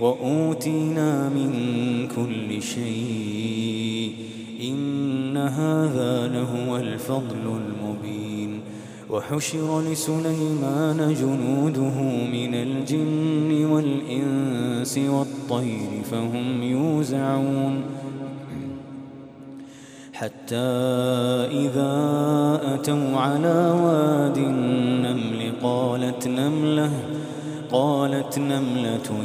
وأوتينا من كل شيء إن هذا لهو الفضل المبين وحشر لسليمان جنوده من الجن والإنس والطير فهم يوزعون حتى إذا أتوا على واد النمل قالت نملة قالت نملة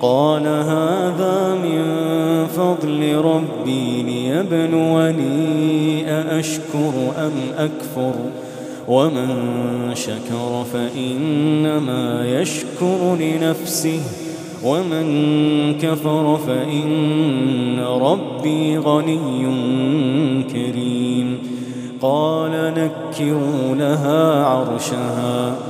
قال هذا من فضل ربي ليبلوني أأشكر أم أكفر ومن شكر فإنما يشكر لنفسه ومن كفر فإن ربي غني كريم قال نكروا لها عرشها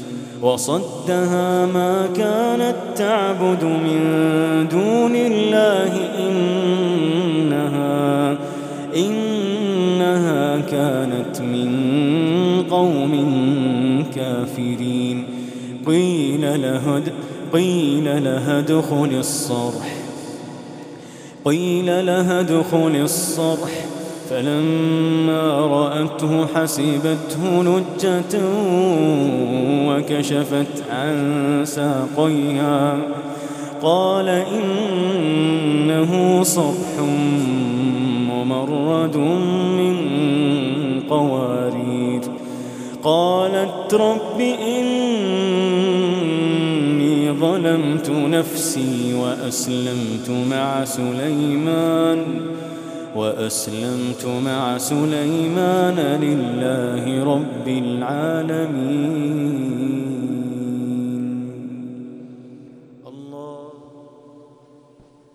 وصدها ما كانت تعبد من دون الله إنها إنها كانت من قوم كافرين. قيل لها قيل لها ادخل الصرح. قيل لها ادخل الصرح. فلما رأته حسبته لجة وكشفت عن ساقيها. قال إنه صرح ممرد من قوارير. قالت رب إني ظلمت نفسي وأسلمت مع سليمان. وأسلمت مع سليمان لله رب العالمين.